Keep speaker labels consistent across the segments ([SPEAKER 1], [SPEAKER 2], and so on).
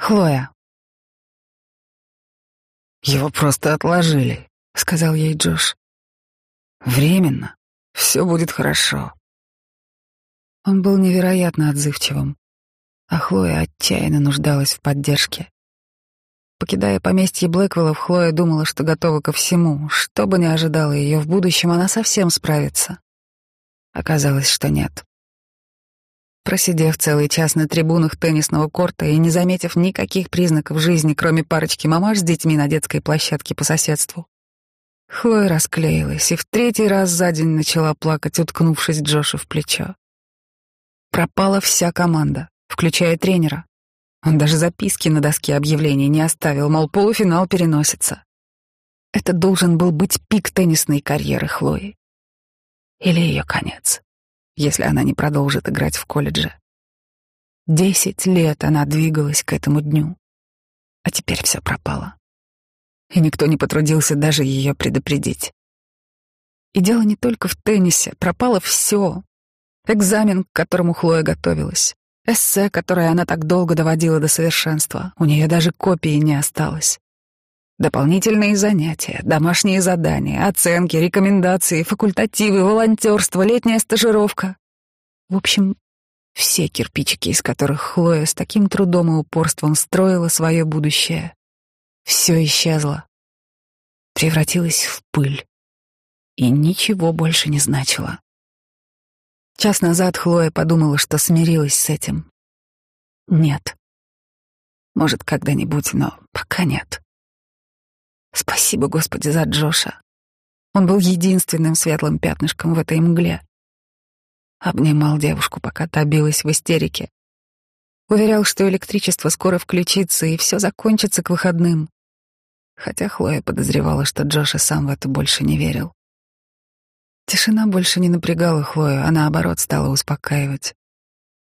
[SPEAKER 1] Хлоя.
[SPEAKER 2] Его просто отложили, сказал ей Джош. Временно. Все будет хорошо.
[SPEAKER 1] Он был невероятно отзывчивым, а Хлоя отчаянно нуждалась в поддержке. Покидая поместье Блэквеллов, Хлоя думала, что готова ко всему. Что бы ни ожидало ее в будущем, она совсем справится. Оказалось, что нет. Просидев целый час на трибунах теннисного корта и не заметив никаких признаков жизни, кроме парочки мамаш с детьми на детской площадке по соседству, Хлоя расклеилась и в третий раз за день начала плакать, уткнувшись Джошу в плечо. Пропала вся команда, включая тренера. Он даже записки на доске объявлений не оставил, мол, полуфинал переносится. Это должен был быть пик теннисной карьеры Хлои. Или ее конец, если она не продолжит играть в колледже. Десять лет она двигалась к этому дню, а теперь все пропало. И никто не потрудился даже ее предупредить. И дело не только в теннисе, пропало все. Экзамен, к которому Хлоя готовилась, Эссе, которое она так долго доводила до совершенства, у нее даже копии не осталось. Дополнительные занятия, домашние задания, оценки, рекомендации, факультативы, волонтерство, летняя стажировка. В общем, все кирпичики, из которых Хлоя с таким трудом и упорством строила свое будущее, все исчезло, превратилось в пыль и ничего больше не значило. Час назад Хлоя подумала, что смирилась с этим. Нет. Может, когда-нибудь, но пока нет. Спасибо, Господи, за Джоша. Он был единственным светлым пятнышком в этой мгле. Обнимал девушку, пока та билась в истерике. Уверял, что электричество скоро включится и все закончится к выходным. Хотя Хлоя подозревала, что Джоша сам в это больше не верил. Тишина больше не напрягала Хлою, а наоборот стала успокаивать.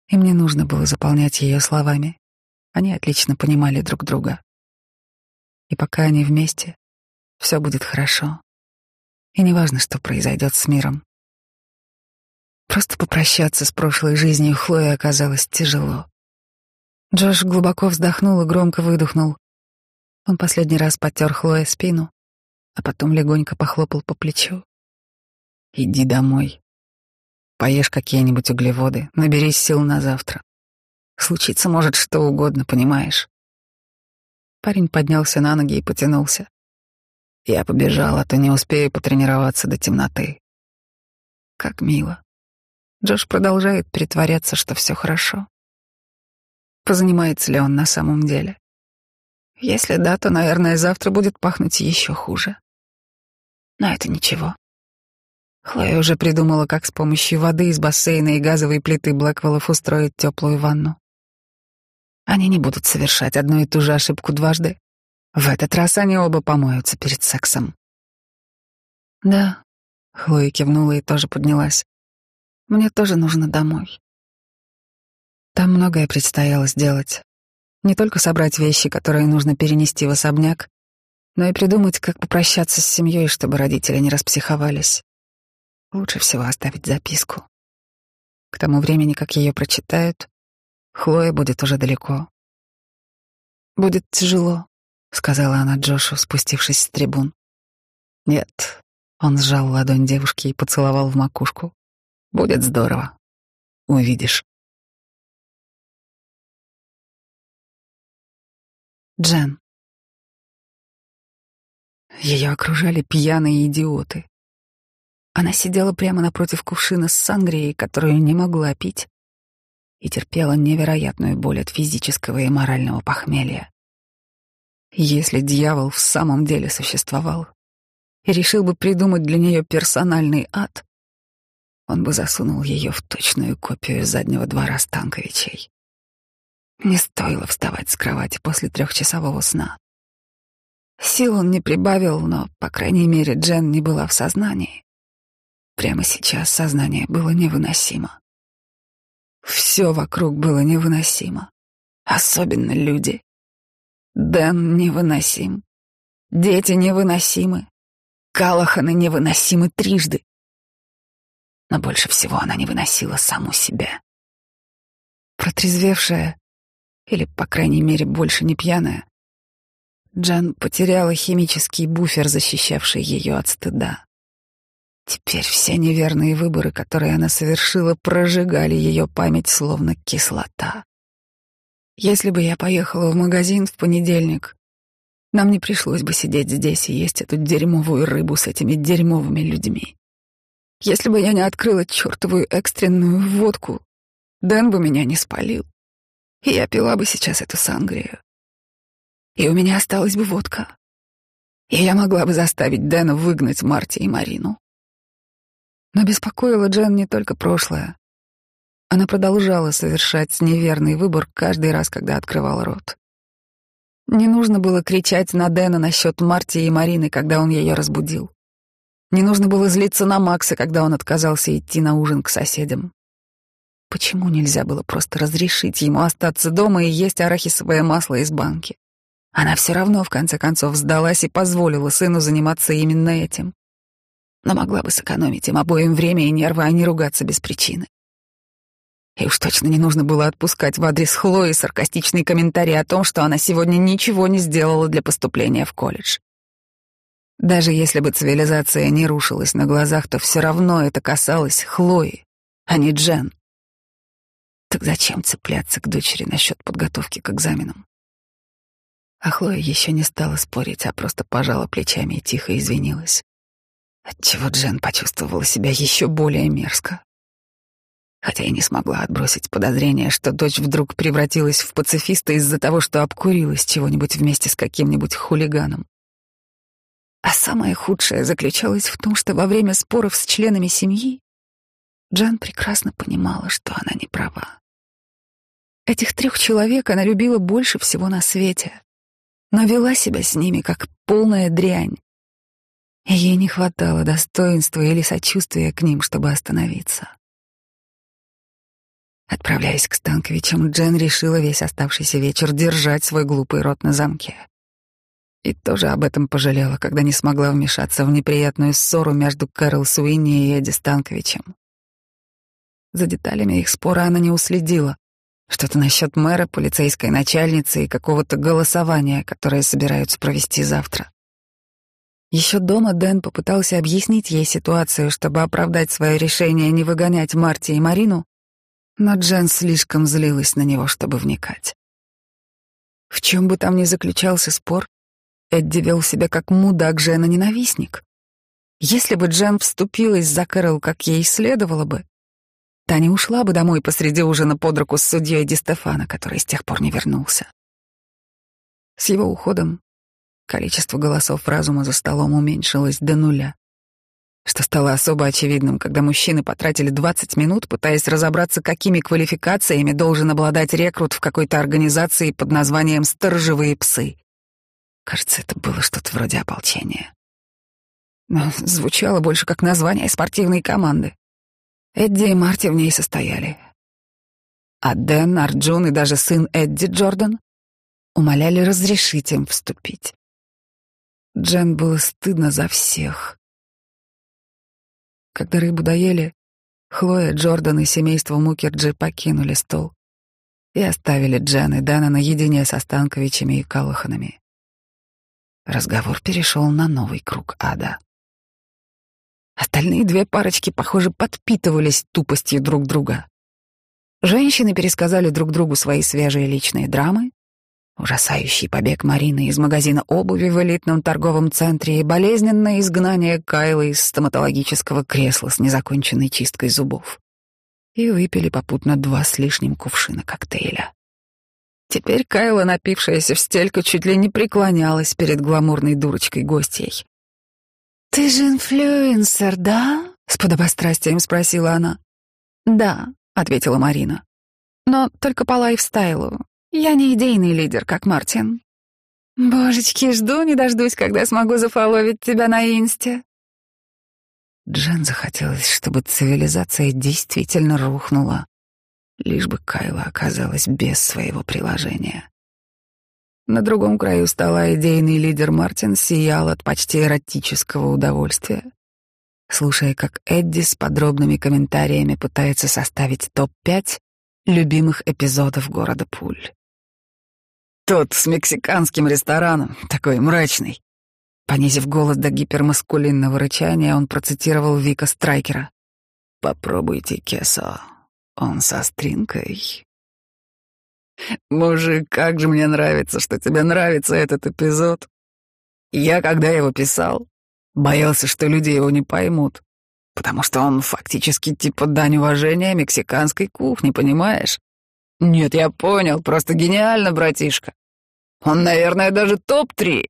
[SPEAKER 1] Им не нужно было заполнять ее словами. Они отлично понимали друг друга. И пока они вместе, все будет хорошо. И неважно, что произойдет с миром. Просто попрощаться с прошлой жизнью Хлои оказалось тяжело. Джош глубоко вздохнул и громко выдохнул. Он последний раз потер Хлое спину, а потом легонько похлопал по плечу. Иди домой. Поешь какие-нибудь углеводы, наберись сил на завтра. Случиться может что угодно, понимаешь? Парень поднялся на ноги и потянулся. Я побежал, а то не успею потренироваться до темноты. Как мило. Джош продолжает притворяться, что все хорошо. Позанимается ли он на самом деле? Если да, то, наверное, завтра будет пахнуть еще хуже. Но это ничего. Хлоя уже придумала, как с помощью воды из бассейна и газовой плиты Блэквеллов устроить теплую ванну. Они не будут совершать одну и ту же ошибку дважды. В этот раз они оба помоются перед сексом. Да, Хлоя кивнула и тоже поднялась. Мне тоже нужно домой. Там многое предстояло сделать. Не только собрать вещи, которые нужно перенести в особняк, но и придумать, как попрощаться с семьей, чтобы родители не распсиховались. Лучше всего оставить записку. К тому времени, как ее прочитают, Хлоя будет уже далеко. «Будет тяжело», — сказала она Джошу, спустившись с трибун. «Нет», — он сжал ладонь девушки и поцеловал в макушку. «Будет здорово. Увидишь». Джен. Ее окружали пьяные идиоты. Она сидела прямо напротив кувшина с сангрией, которую не могла пить, и терпела невероятную боль от физического и морального похмелья. Если дьявол в самом деле существовал и решил бы придумать для нее персональный ад, он бы засунул ее в точную копию заднего двора Станковичей. Не стоило вставать с кровати после трехчасового сна. Сил он не прибавил, но, по крайней мере, Джен не была в сознании. Прямо сейчас сознание было невыносимо. Все вокруг было невыносимо. Особенно люди. Дэн невыносим. Дети невыносимы. Калаханы невыносимы трижды. Но больше всего она не выносила саму себя. Протрезвевшая, Или, по крайней мере, больше не пьяная. Джан потеряла химический буфер, защищавший ее от стыда. Теперь все неверные выборы, которые она совершила, прожигали ее память словно кислота. Если бы я поехала в магазин в понедельник, нам не пришлось бы сидеть здесь и есть эту дерьмовую рыбу с этими дерьмовыми людьми. Если бы я не открыла чертовую экстренную водку, Дэн бы меня не спалил, и я пила бы сейчас эту сангрию. И у меня осталась бы водка, и я могла бы заставить Дэна выгнать Марти и Марину. Но беспокоила Джен не только прошлое. Она продолжала совершать неверный выбор каждый раз, когда открывала рот. Не нужно было кричать на Дэна насчет Марти и Марины, когда он ее разбудил. Не нужно было злиться на Макса, когда он отказался идти на ужин к соседям. Почему нельзя было просто разрешить ему остаться дома и есть арахисовое масло из банки? Она все равно, в конце концов, сдалась и позволила сыну заниматься именно этим. Но могла бы сэкономить им обоим время и нервы, а не ругаться без причины. И уж точно не нужно было отпускать в адрес Хлои саркастичный комментарий о том, что она сегодня ничего не сделала для поступления в колледж. Даже если бы цивилизация не рушилась на глазах, то все равно это касалось Хлои, а не Джен. Так зачем цепляться к дочери насчет подготовки к экзаменам? А Хлоя еще не стала спорить, а просто пожала плечами и тихо извинилась. Отчего Джен почувствовала себя еще более мерзко. Хотя и не смогла отбросить подозрение, что дочь вдруг превратилась в пацифиста из-за того, что обкурилась чего-нибудь вместе с каким-нибудь хулиганом. А самое худшее заключалось в том, что во время споров с членами семьи Джан прекрасно понимала, что она не права. Этих трех человек она любила больше всего на свете, но вела себя с ними как полная дрянь. Ей не хватало достоинства или сочувствия к ним, чтобы остановиться. Отправляясь к Станковичам, Джен решила весь оставшийся вечер держать свой глупый рот на замке. И тоже об этом пожалела, когда не смогла вмешаться в неприятную ссору между Кэрол Суинни и Эдди Станковичем. За деталями их спора она не уследила. Что-то насчет мэра, полицейской начальницы и какого-то голосования, которое собираются провести завтра. Еще дома Дэн попытался объяснить ей ситуацию, чтобы оправдать свое решение не выгонять Марти и Марину, но Джен слишком злилась на него, чтобы вникать. В чем бы там ни заключался спор, Эдди вел себя как мудак жена-ненавистник. Если бы Джен вступилась за Кэрол, как ей следовало бы, Таня ушла бы домой посреди ужина под руку с судьей Ди Стефана, который с тех пор не вернулся. С его уходом количество голосов разума за столом уменьшилось до нуля что стало особо очевидным, когда мужчины потратили 20 минут, пытаясь разобраться, какими квалификациями должен обладать рекрут в какой-то организации под названием «Сторожевые псы». Кажется, это было что-то вроде ополчения. Но звучало больше как название спортивной команды. Эдди и Марти в ней состояли. А Дэн, Арджун и даже сын Эдди Джордан умоляли разрешить им вступить. Джен было стыдно за всех. Когда рыбу доели, Хлоя, Джордан и семейство Мукерджи покинули стол и оставили Джен и Дана наедине со Станковичами и Калаханами. Разговор перешел на новый круг ада. Остальные две парочки, похоже, подпитывались тупостью друг друга. Женщины пересказали друг другу свои свежие личные драмы, Ужасающий побег Марины из магазина обуви в элитном торговом центре и болезненное изгнание Кайлы из стоматологического кресла с незаконченной чисткой зубов. И выпили попутно два с лишним кувшина коктейля. Теперь Кайла, напившаяся в стельку, чуть ли не преклонялась перед гламурной дурочкой гостей. «Ты же инфлюенсер, да?» — с подобострастием спросила она. «Да», — ответила Марина. «Но только по лайфстайлу. Я не идейный лидер, как Мартин. Божечки, жду не дождусь, когда смогу зафоловить тебя на инсте. Джен захотелось, чтобы цивилизация действительно рухнула, лишь бы Кайла оказалась без своего приложения. На другом краю стола идейный лидер Мартин сиял от почти эротического удовольствия, слушая, как Эдди с подробными комментариями пытается составить топ-5 любимых эпизодов города Пуль.
[SPEAKER 2] Тот с мексиканским рестораном, такой мрачный. Понизив голос до гипермаскулинного рычания, он процитировал Вика Страйкера. «Попробуйте кесо, он со стринкой». «Мужик, как же мне нравится, что тебе нравится этот эпизод. Я, когда его писал, боялся, что люди его не поймут, потому что он фактически типа дань уважения мексиканской кухни, понимаешь? Нет, я понял, просто гениально, братишка. Он, наверное, даже топ-3.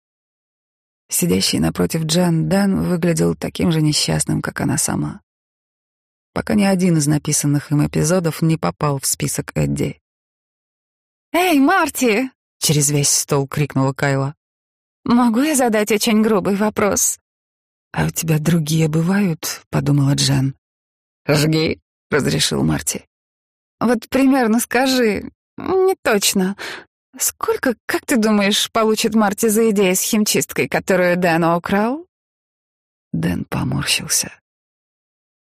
[SPEAKER 1] Сидящий напротив Джан Дан выглядел таким же несчастным, как она сама. Пока ни один из написанных им эпизодов не попал в список Эдди.
[SPEAKER 3] «Эй, Марти!»
[SPEAKER 1] — через весь стол крикнула Кайла.
[SPEAKER 3] «Могу я задать очень грубый вопрос?»
[SPEAKER 1] «А у тебя другие бывают?» — подумала Джен.
[SPEAKER 2] «Жги», — разрешил Марти.
[SPEAKER 3] «Вот примерно скажи, не точно, сколько, как ты думаешь, получит Марти за идею с химчисткой, которую Дэн украл?»
[SPEAKER 1] Дэн поморщился.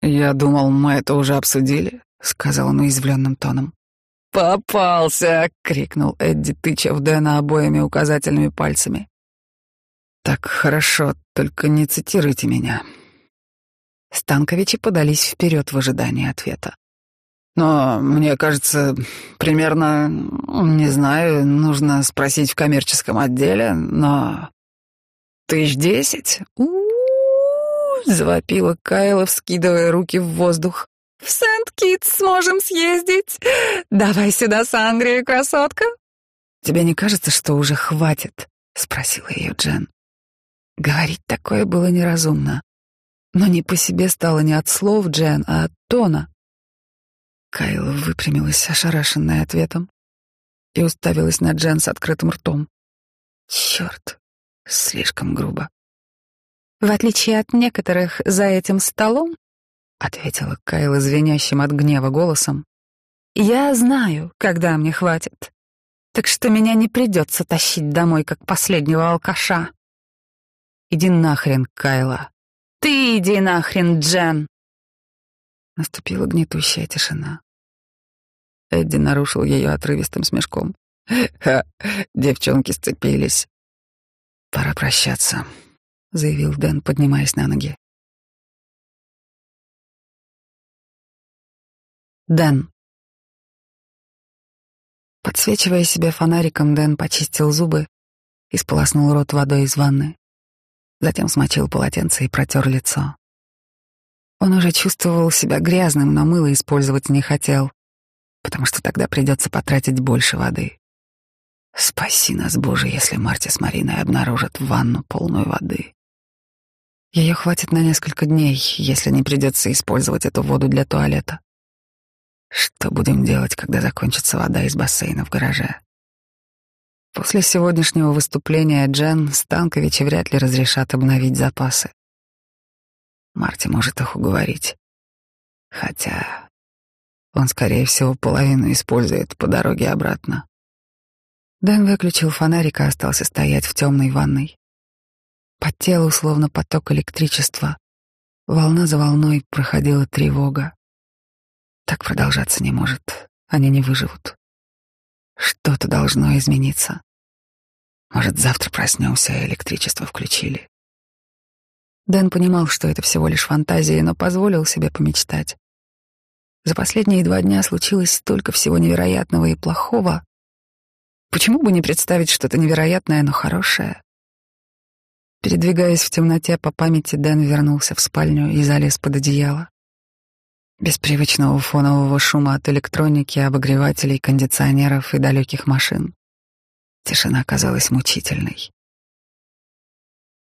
[SPEAKER 2] «Я думал, мы это уже обсудили», — сказал он уязвленным тоном. «Попался!» — крикнул Эдди, тыча в Дэна обоими указательными пальцами. «Так хорошо, только не цитируйте меня».
[SPEAKER 1] Станковичи подались вперед в ожидании ответа.
[SPEAKER 2] «Но мне кажется, примерно, не знаю, нужно спросить в коммерческом отделе, но... Тысяч десять?»
[SPEAKER 1] «У-у-у!» — завопила Кайла, вскидывая руки в воздух.
[SPEAKER 3] В Сент-Китс сможем съездить. Давай сюда сангрию, красотка.
[SPEAKER 1] Тебе не кажется, что уже хватит? Спросила ее Джен. Говорить такое было неразумно. Но не по себе стало не от слов Джен, а от тона. Кайла выпрямилась, ошарашенная ответом, и уставилась на Джен с открытым ртом. Черт, слишком грубо.
[SPEAKER 3] В отличие от некоторых за этим столом, —
[SPEAKER 1] ответила Кайла звенящим от гнева голосом.
[SPEAKER 3] «Я знаю, когда мне хватит, так что меня не придется тащить домой, как последнего алкаша».
[SPEAKER 1] «Иди нахрен, Кайла».
[SPEAKER 3] «Ты иди нахрен, Джен».
[SPEAKER 1] Наступила гнетущая тишина. Эдди нарушил ее отрывистым смешком.
[SPEAKER 2] «Ха, девчонки сцепились».
[SPEAKER 1] «Пора прощаться», — заявил Дэн, поднимаясь на ноги. Дэн. Подсвечивая себе фонариком, Дэн почистил зубы и сполоснул рот водой из ванны. Затем смочил полотенце и протер лицо. Он уже чувствовал себя грязным, но мыло использовать не хотел, потому что тогда придется потратить больше воды. Спаси нас, Боже, если Марти с Мариной обнаружат ванну полную воды. Ее хватит на несколько дней, если не придется использовать эту воду для туалета. Что будем делать, когда закончится вода из бассейна в гараже? После сегодняшнего выступления Джен Станковичи вряд ли разрешат обновить запасы. Марти может их уговорить. Хотя он, скорее всего, половину использует по дороге обратно. Дэн выключил фонарик и остался стоять в темной ванной. По телу словно поток электричества. Волна за волной проходила тревога. Так продолжаться не может. Они не выживут. Что-то должно измениться. Может, завтра проснемся, и электричество включили. Дэн понимал, что это всего лишь фантазия, но позволил себе помечтать. За последние два дня случилось столько всего невероятного и плохого. Почему бы не представить что-то невероятное, но хорошее? Передвигаясь в темноте по памяти, Дэн вернулся в спальню и залез под одеяло. Без привычного фонового шума от электроники, обогревателей, кондиционеров и далеких машин. Тишина казалась мучительной.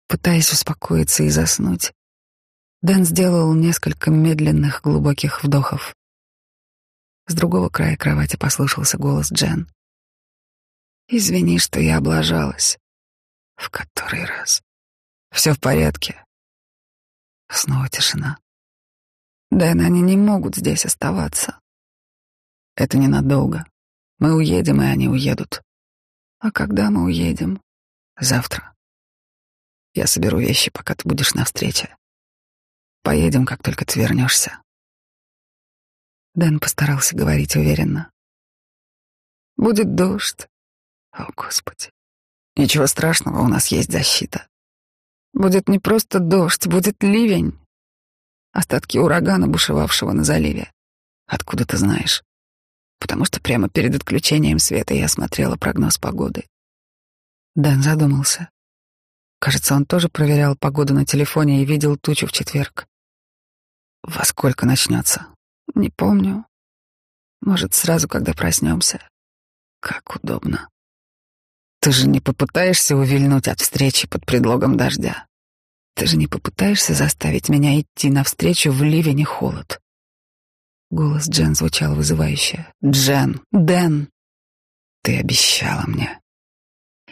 [SPEAKER 1] Пытаясь успокоиться и заснуть, Дэн сделал несколько медленных глубоких вдохов. С другого края кровати послышался голос Джен. «Извини, что я облажалась. В который раз? Все в порядке». Снова тишина. Дэн, они не могут здесь оставаться. Это ненадолго. Мы уедем, и они уедут. А когда мы уедем? Завтра. Я соберу вещи, пока ты будешь на встрече. Поедем, как только ты вернешься. Дэн постарался говорить уверенно. Будет дождь.
[SPEAKER 2] О, Господи. Ничего страшного, у нас есть защита. Будет не просто дождь, будет ливень. Остатки урагана, бушевавшего на заливе. Откуда ты знаешь? Потому что прямо перед отключением света я смотрела прогноз погоды. Дэн задумался. Кажется, он тоже проверял погоду на телефоне и видел тучу в четверг. Во сколько начнется? Не помню. Может, сразу, когда проснемся. Как удобно. Ты же не попытаешься увильнуть от встречи под предлогом дождя. Ты же не попытаешься заставить меня идти навстречу в ливень и холод. Голос Джен звучал вызывающе. Джен, Дэн, ты обещала мне.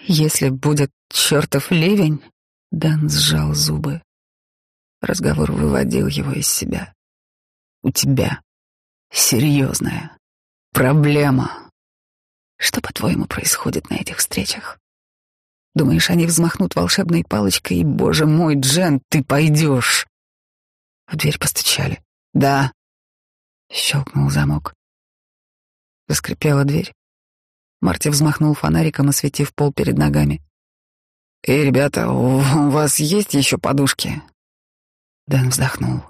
[SPEAKER 2] Если будет чертов ливень, Дэн сжал зубы. Разговор выводил его из себя. У тебя серьезная проблема. Что, по-твоему, происходит на этих встречах? Думаешь, они взмахнут волшебной палочкой, и, боже мой, Джен, ты пойдешь? В дверь постучали. Да. Щелкнул замок. Заскрипела дверь. Марти взмахнул фонариком, осветив пол перед ногами. «Эй, ребята, у вас есть еще подушки?» Дэн вздохнул.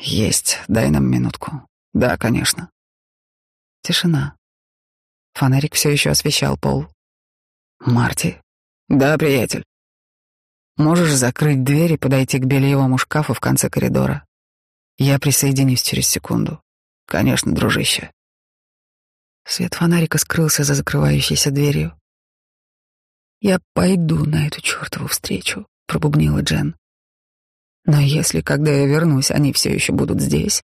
[SPEAKER 2] «Есть, дай нам минутку. Да, конечно». Тишина. Фонарик все еще освещал пол. «Марти?» «Да, приятель». «Можешь закрыть дверь и подойти к бельевому шкафу в конце коридора? Я присоединюсь через секунду. Конечно, дружище». Свет фонарика скрылся за закрывающейся дверью. «Я пойду на эту чертову встречу», — пробубнила Джен. «Но если, когда я вернусь, они все еще будут здесь,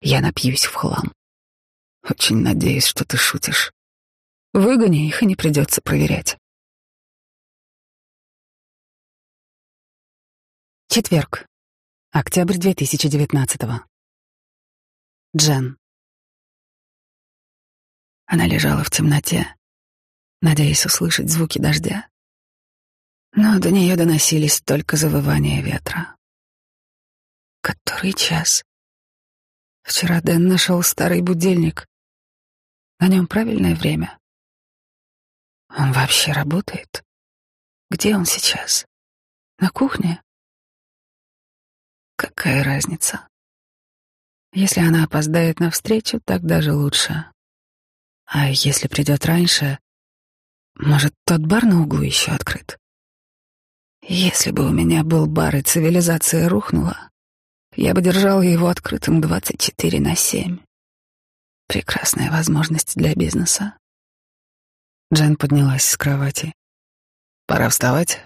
[SPEAKER 2] я напьюсь в хлам. Очень надеюсь, что ты шутишь». Выгони их, и не придется проверять. Четверг. Октябрь 2019 Джен. Она лежала в темноте, надеясь услышать звуки дождя. Но до нее доносились только завывания ветра. Который час? Вчера Дэн нашел старый будильник. На нем правильное время. Он вообще работает? Где он сейчас? На кухне? Какая разница? Если она опоздает на встречу, так даже лучше. А если придет раньше, может, тот бар на углу еще открыт? Если бы у меня был бар и цивилизация рухнула, я бы держал его открытым 24 на 7. Прекрасная возможность для бизнеса. Джен поднялась с кровати. «Пора вставать?»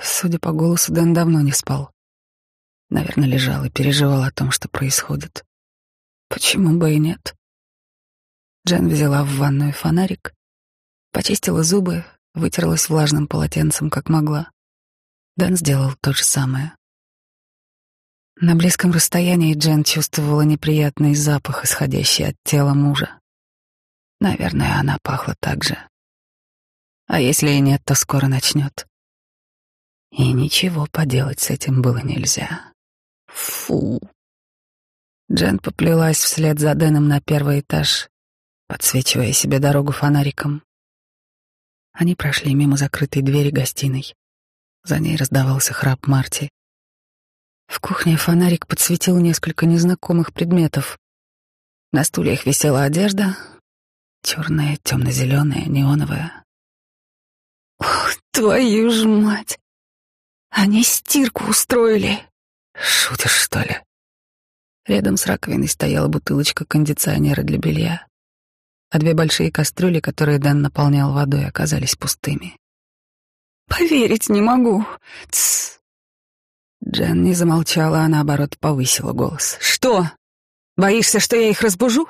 [SPEAKER 2] Судя по голосу, Дэн давно не спал. Наверное, лежал и переживал о том, что происходит. Почему бы и нет? Джен взяла в ванную фонарик, почистила зубы, вытерлась влажным полотенцем, как могла. Дэн сделал то же самое. На близком расстоянии Джен чувствовала неприятный запах, исходящий от тела мужа. Наверное, она пахла так же. А если и нет, то скоро начнет. И ничего поделать с этим было нельзя. Фу. Джен поплелась вслед за Дэном на первый этаж, подсвечивая себе дорогу фонариком. Они прошли мимо закрытой двери гостиной. За ней раздавался храп Марти. В кухне фонарик подсветил несколько незнакомых предметов. На стульях висела одежда, Черная, темно-зеленая, неоновая. Ох, твою ж мать! Они стирку устроили. Шутишь, что ли? Рядом с раковиной стояла бутылочка кондиционера для белья, а две большие кастрюли, которые Дэн наполнял водой, оказались пустыми. «Поверить не могу!» Тссс. Джен не замолчала, а наоборот повысила голос. «Что? Боишься, что я их разбужу?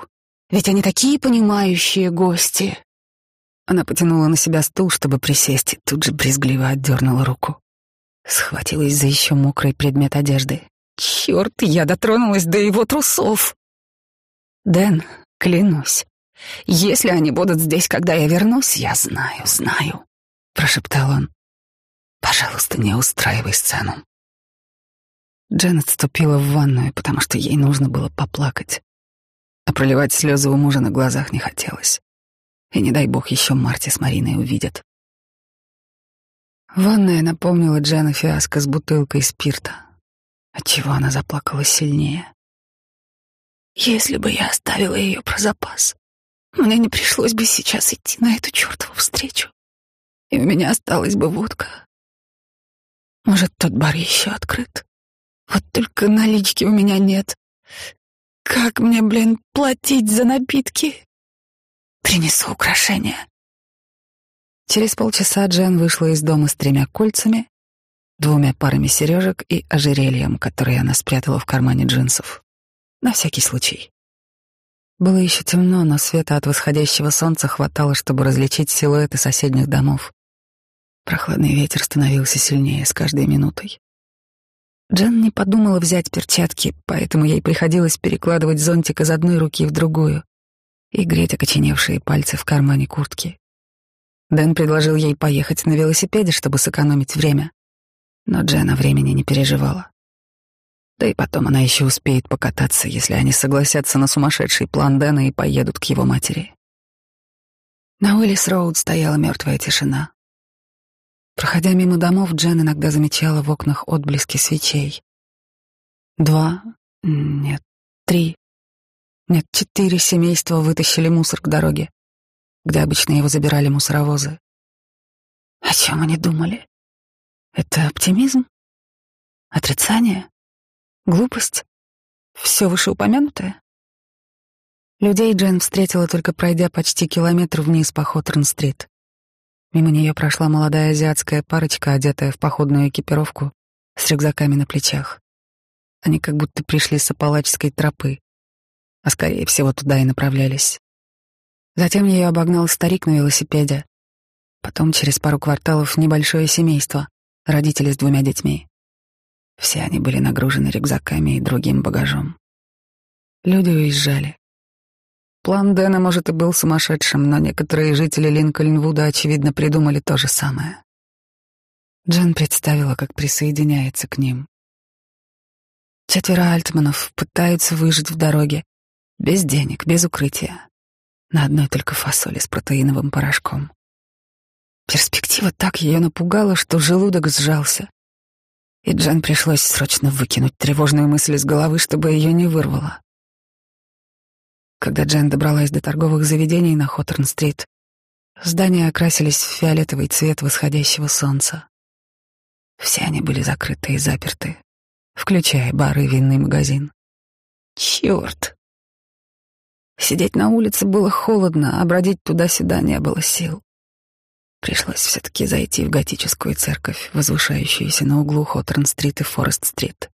[SPEAKER 2] Ведь они такие понимающие гости. Она потянула на себя стул, чтобы присесть, и тут же брезгливо отдернула руку. Схватилась за еще мокрый предмет одежды. Черт, я дотронулась до его трусов. Дэн, клянусь, если они будут здесь, когда я вернусь, я знаю, знаю, прошептал он. Пожалуйста, не устраивай сцену. Джен отступила в ванную, потому что ей нужно было поплакать а проливать слезы у мужа на глазах не хотелось.
[SPEAKER 1] И не дай бог еще Марти с Мариной увидят. Ванная напомнила Джена фиаско с бутылкой спирта, отчего она заплакала сильнее.
[SPEAKER 3] Если бы я оставила ее про запас, мне не пришлось бы сейчас идти на эту чертову встречу, и у меня осталась бы водка. Может, тот бар еще открыт? Вот только налички у меня нет. Как мне, блин, платить за напитки? Принесу украшения.
[SPEAKER 1] Через полчаса Джен вышла из дома с тремя кольцами, двумя парами сережек и ожерельем, которое она спрятала в кармане джинсов. На всякий случай. Было еще темно, но света от восходящего солнца хватало, чтобы различить силуэты соседних домов. Прохладный ветер становился сильнее с каждой минутой. Джен не подумала взять перчатки, поэтому ей приходилось перекладывать зонтик из одной руки в другую и греть окоченевшие пальцы в кармане куртки. Дэн предложил ей поехать на велосипеде, чтобы сэкономить время. Но Джен о времени не переживала. Да и потом она еще успеет покататься, если они согласятся на сумасшедший план Дэна и поедут к его матери. На Уиллис-Роуд стояла мертвая тишина. Проходя мимо домов, Джен иногда замечала в окнах отблески свечей. Два, нет, три, нет, четыре семейства вытащили мусор к дороге где обычно его забирали мусоровозы. О чем они думали? Это оптимизм? Отрицание? Глупость? Все вышеупомянутое? Людей Джен встретила только пройдя почти километр вниз по Хоторн-стрит. Мимо нее прошла молодая азиатская парочка, одетая в походную экипировку, с рюкзаками на плечах. Они как будто пришли с Апалачской тропы, а скорее всего туда и направлялись. Затем ее обогнал старик на велосипеде. Потом через пару кварталов небольшое семейство, родители с двумя детьми. Все они были нагружены рюкзаками и другим багажом. Люди уезжали. План Дэна, может, и был сумасшедшим, но некоторые жители Линкольнвуда, очевидно, придумали то же самое. Джен представила, как присоединяется к ним. Четверо альтманов пытаются выжить в дороге, без денег, без укрытия на одной только фасоли с протеиновым порошком. Перспектива так ее напугала, что желудок сжался. И Джен пришлось срочно выкинуть тревожную мысль из головы, чтобы ее не вырвало. Когда Джен добралась до торговых заведений на Хоторн-стрит, здания окрасились в фиолетовый цвет восходящего солнца. Все они были закрыты и заперты, включая бар и винный магазин. Черт! Сидеть на улице было холодно, а бродить туда-сюда не было сил. Пришлось все-таки зайти в готическую церковь, возвышающуюся на углу Хоторн-стрит и Форест-стрит.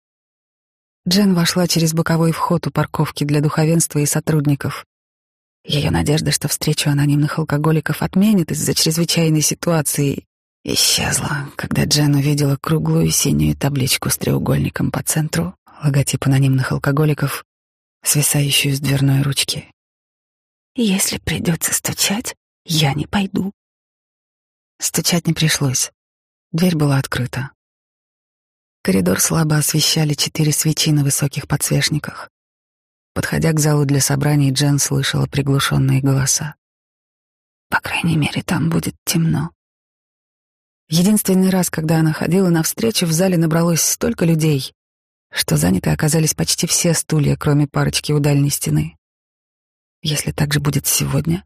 [SPEAKER 1] Джен вошла через боковой вход у парковки для духовенства и сотрудников. Ее надежда, что встречу анонимных алкоголиков отменят из-за чрезвычайной ситуации, исчезла, когда Джен увидела круглую синюю табличку с треугольником по центру, логотип анонимных алкоголиков, свисающую с дверной ручки.
[SPEAKER 3] Если придется стучать, я не пойду.
[SPEAKER 1] Стучать не пришлось. Дверь была открыта. Коридор слабо освещали четыре свечи на высоких подсвечниках. Подходя к залу для собраний, Джен слышала приглушенные голоса. По крайней мере, там будет темно. Единственный раз, когда она ходила навстречу, в зале набралось столько людей, что заняты оказались почти все стулья, кроме парочки у дальней стены. Если так же будет сегодня,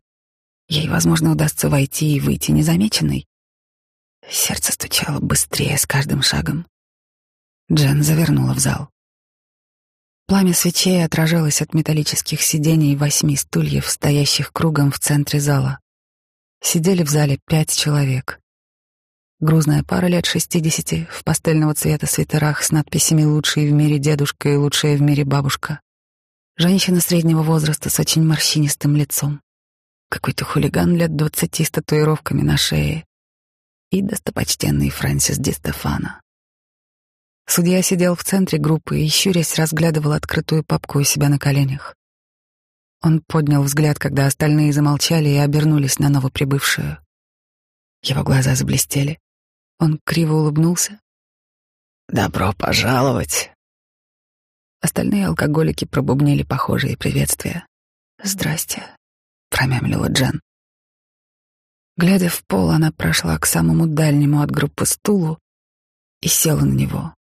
[SPEAKER 1] ей, возможно, удастся войти и выйти незамеченной. Сердце стучало быстрее с каждым шагом. Джен завернула в зал. Пламя свечей отражалось от металлических сидений восьми стульев, стоящих кругом в центре зала. Сидели в зале пять человек. Грузная пара лет шестидесяти в пастельного цвета свитерах с надписями «Лучший в мире дедушка» и «Лучшая в мире бабушка». Женщина среднего возраста с очень морщинистым лицом. Какой-то хулиган лет двадцати с татуировками на шее. И достопочтенный Фрэнсис Ди Стефано. Судья сидел в центре группы и, щурясь, разглядывал открытую папку у себя на коленях. Он поднял взгляд, когда остальные замолчали и обернулись на новоприбывшую. Его глаза заблестели. Он криво улыбнулся. «Добро пожаловать!» Остальные алкоголики пробубнили похожие приветствия. «Здрасте», — промямлила Джен. Глядя в пол, она прошла к самому дальнему от группы стулу и села на него,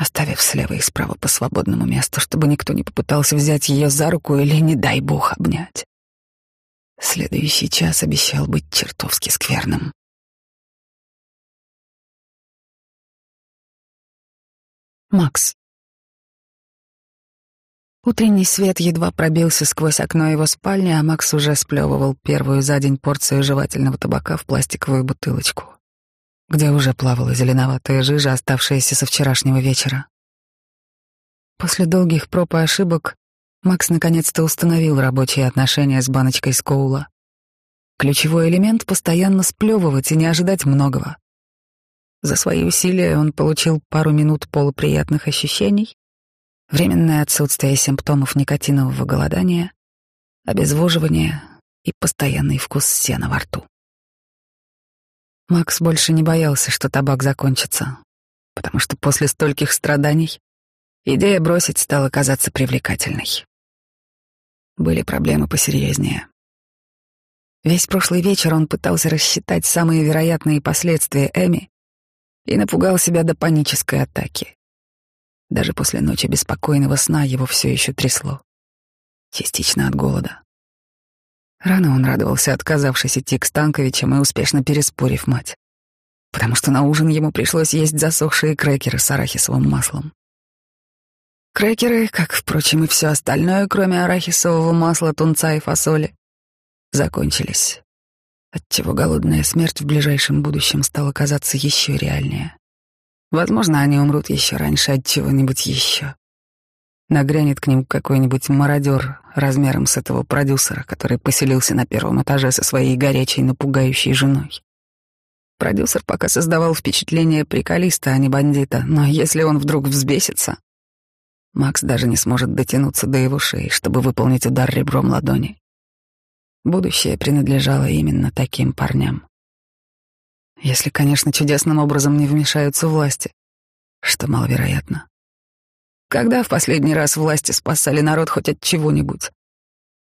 [SPEAKER 1] оставив слева и справа по свободному месту, чтобы никто не попытался взять ее за руку или, не дай бог, обнять. Следующий час обещал быть чертовски скверным. Макс. Утренний свет едва пробился сквозь окно его спальни, а Макс уже сплевывал первую за день порцию жевательного табака в пластиковую бутылочку где уже плавала зеленоватая жижа, оставшаяся со вчерашнего вечера. После долгих проб и ошибок Макс наконец-то установил рабочие отношения с баночкой Скоула. Ключевой элемент — постоянно сплевывать и не ожидать многого. За свои усилия он получил пару минут полуприятных ощущений, временное отсутствие симптомов никотинового голодания, обезвоживания и постоянный вкус сена во рту. Макс больше не боялся, что табак закончится, потому что после стольких страданий идея бросить стала казаться привлекательной. Были проблемы посерьезнее. Весь прошлый вечер он пытался рассчитать самые вероятные последствия Эми и напугал себя до панической атаки. Даже после ночи беспокойного сна его все еще трясло. Частично от голода. Рано он радовался, отказавшись идти к Станковичам и успешно переспорив мать. Потому что на ужин ему пришлось есть засохшие крекеры с арахисовым маслом. Крекеры, как, впрочем, и все остальное, кроме арахисового масла, тунца и фасоли, закончились, отчего голодная смерть в ближайшем будущем стала казаться еще реальнее. Возможно, они умрут еще раньше от чего-нибудь еще. Нагрянет к ним какой-нибудь мародер размером с этого продюсера, который поселился на первом этаже со своей горячей, напугающей женой. Продюсер пока создавал впечатление приколиста, а не бандита, но если он вдруг взбесится, Макс даже не сможет дотянуться до его шеи, чтобы выполнить удар ребром ладони. Будущее принадлежало именно таким парням. Если, конечно, чудесным образом не вмешаются власти, что маловероятно. Когда в последний раз власти спасали народ хоть от чего-нибудь?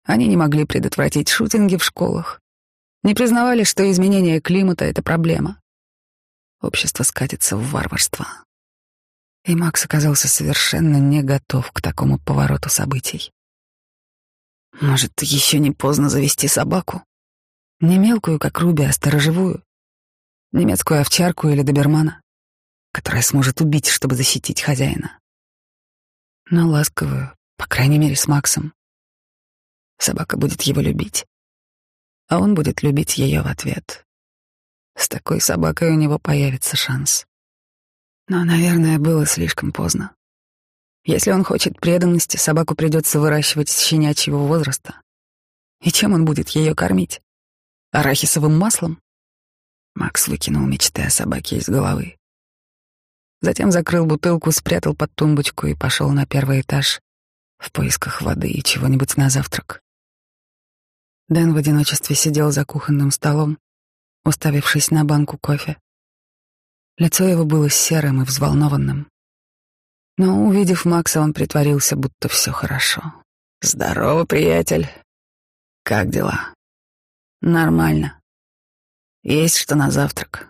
[SPEAKER 1] Они не могли предотвратить шутинги в школах, не признавали, что изменение климата — это проблема. Общество скатится в варварство. И Макс оказался совершенно не готов к такому повороту событий. Может, еще не поздно завести собаку? Не мелкую, как Руби, а сторожевую. Немецкую овчарку или добермана, которая сможет убить, чтобы защитить хозяина но ласковую, по крайней мере, с Максом. Собака будет его любить, а он будет любить ее в ответ. С такой собакой у него появится шанс. Но, наверное, было слишком поздно. Если он хочет преданности, собаку придется выращивать с щенячьего возраста. И чем он будет ее кормить? Арахисовым маслом? Макс выкинул мечты о собаке из головы. Затем закрыл бутылку, спрятал под тумбочку и пошел на первый этаж в поисках воды и чего-нибудь на завтрак. Дэн в одиночестве сидел за кухонным столом, уставившись на банку кофе. Лицо его было серым и взволнованным. Но, увидев Макса, он притворился, будто все хорошо. «Здорово, приятель. Как дела?» «Нормально. Есть что на завтрак?»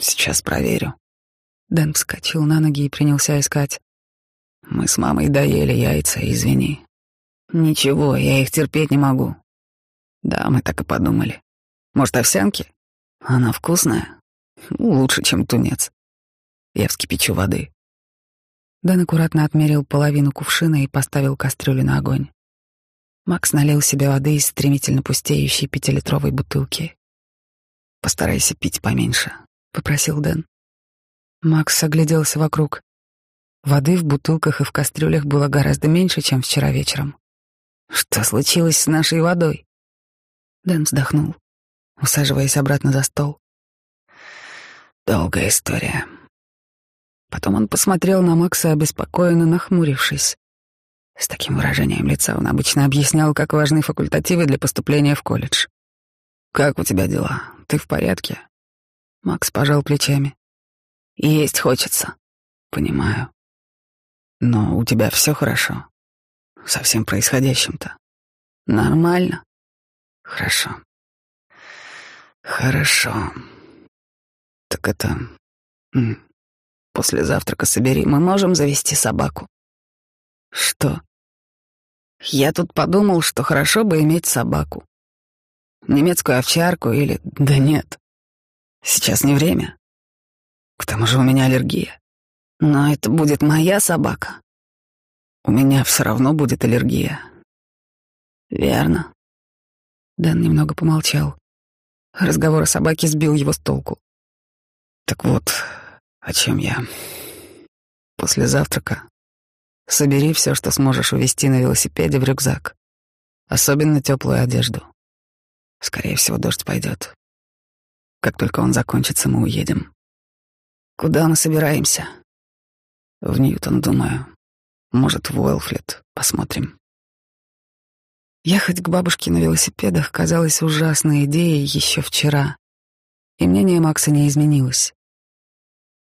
[SPEAKER 1] «Сейчас проверю». Дэн вскочил на ноги и принялся искать. Мы с мамой доели яйца, извини. Ничего, я их терпеть не могу. Да, мы так и подумали. Может, овсянки? Она вкусная. Лучше, чем тунец. Я вскипячу воды. Дэн аккуратно отмерил половину кувшина и поставил кастрюлю на огонь. Макс налил себе воды из стремительно пустеющей пятилитровой бутылки. «Постарайся пить поменьше», — попросил Дэн. Макс огляделся вокруг. Воды в бутылках и в кастрюлях было гораздо меньше, чем вчера вечером. Что случилось с нашей водой? Дэн вздохнул, усаживаясь обратно за стол. Долгая история. Потом он посмотрел на Макса, обеспокоенно нахмурившись. С таким выражением лица он обычно объяснял, как важны факультативы для поступления в колледж. «Как у тебя дела? Ты в порядке?» Макс пожал плечами. Есть хочется. Понимаю. Но у тебя все хорошо. Со всем происходящим-то. Нормально. Хорошо.
[SPEAKER 2] Хорошо. Так это... После завтрака собери, мы можем завести собаку. Что? Я тут подумал, что хорошо бы иметь собаку. Немецкую овчарку или... Да нет. Сейчас не время. К тому же у меня аллергия. Но это будет моя собака. У меня все равно будет аллергия. Верно. Дэн немного помолчал. Разговор о собаке сбил его с толку. Так вот, о чем я. После завтрака собери все, что сможешь увезти на велосипеде в рюкзак. Особенно теплую одежду. Скорее всего, дождь пойдет. Как только он закончится, мы уедем. Куда мы собираемся? В Ньютон, думаю. Может, в Уэлфлет. Посмотрим. Ехать к бабушке на велосипедах казалось ужасной идеей еще вчера, и мнение Макса не изменилось.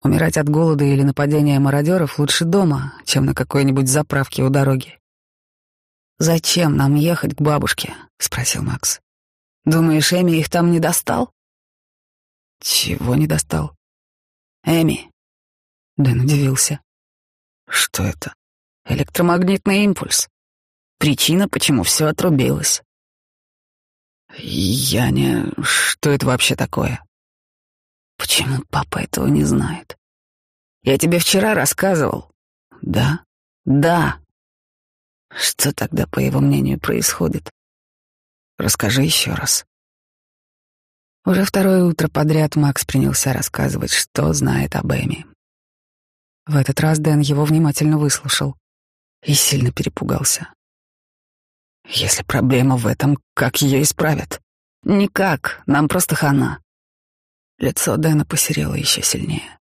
[SPEAKER 2] Умирать от голода или нападения мародеров лучше дома, чем на какой-нибудь заправке у дороги. «Зачем нам ехать к бабушке?» — спросил Макс. «Думаешь, Эми их там не достал?» «Чего не достал?» «Эми». Дэн удивился. «Что это?» «Электромагнитный импульс. Причина, почему все отрубилось». «Я не... Что это вообще такое?» Почему папа этого не знает? Я тебе вчера рассказывал. Да? Да. Что тогда, по его мнению, происходит? Расскажи еще раз. Уже второе утро подряд Макс принялся рассказывать, что знает об Эми. В этот раз Дэн его внимательно выслушал и сильно перепугался. Если проблема в этом, как ее исправят? Никак, нам просто хана. Лицо Дэна посерело еще сильнее.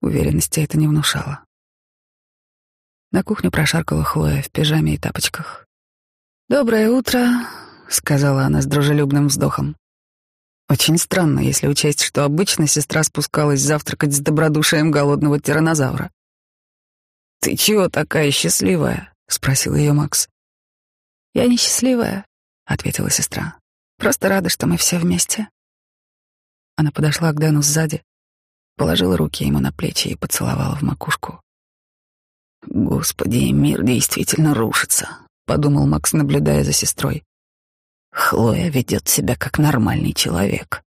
[SPEAKER 2] Уверенности это не внушало. На кухню прошаркала Хлоя в пижаме и тапочках. «Доброе утро», — сказала она с дружелюбным вздохом. Очень странно, если учесть, что обычно сестра спускалась завтракать с добродушием голодного тиранозавра. «Ты чего такая счастливая?» — спросил ее Макс. «Я не счастливая», — ответила сестра. «Просто рада, что мы все вместе». Она подошла к Дэну сзади, положила руки ему на плечи и поцеловала в макушку. «Господи, мир действительно рушится», — подумал Макс, наблюдая за сестрой. «Хлоя ведет себя как нормальный человек».